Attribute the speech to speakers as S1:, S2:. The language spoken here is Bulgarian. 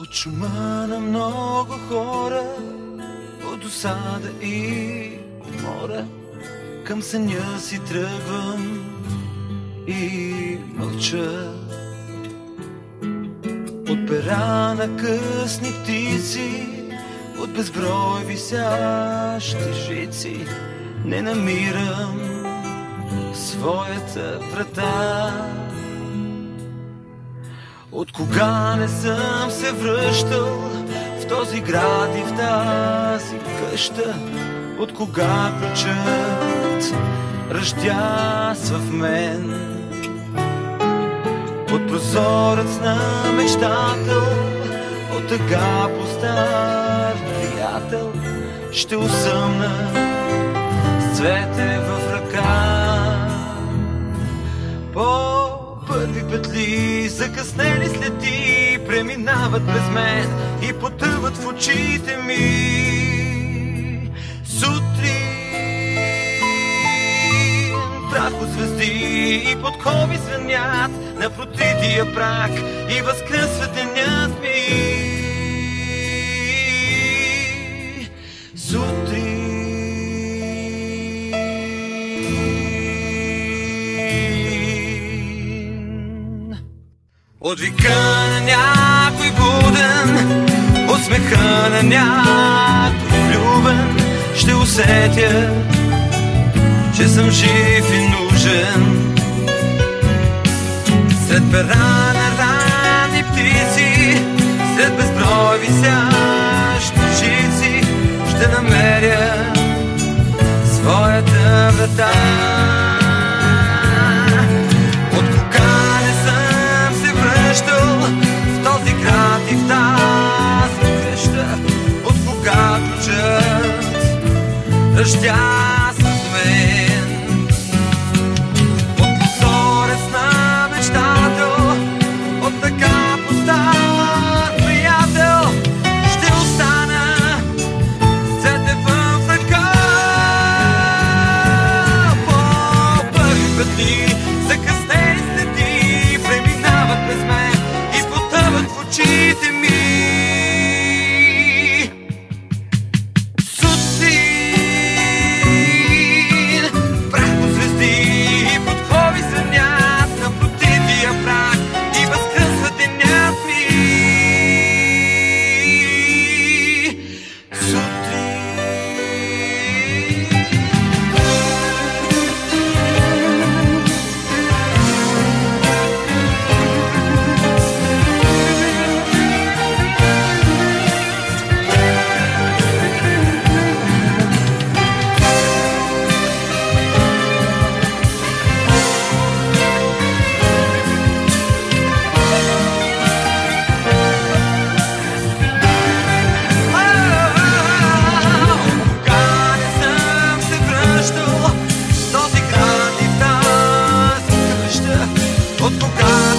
S1: От шума на много хора, от досада и мора, към съня си тръгвам и мълча. От пера на късни птици, от безброй висящи жици, не намирам своята врата. От кога не съм се връщал в този град и в тази къща, от кога ключът ръждясва в мен. От прозорец на мечтател, от тъга по стар приятел, ще усъмна с цвете в ръка. По първи петли, закъснели следи, преминават през мен и потъват в очите ми. Сутрин, прахо звезди и подкови звънят на протрития прак и възкръсва денят ми. Сутрин. От вика на някой буден, от смеха на някой влюбен, ще усетя, че съм жив и нужен. Сред пера на ранни птици, сред безброй висящи жици, ще намеря своята врата. срещал в този град и в тази къща от кога ключът дъждя с мен. От позорец на мечтател, от така постар приятел, ще остана с цвете в ръка. По първи път outro.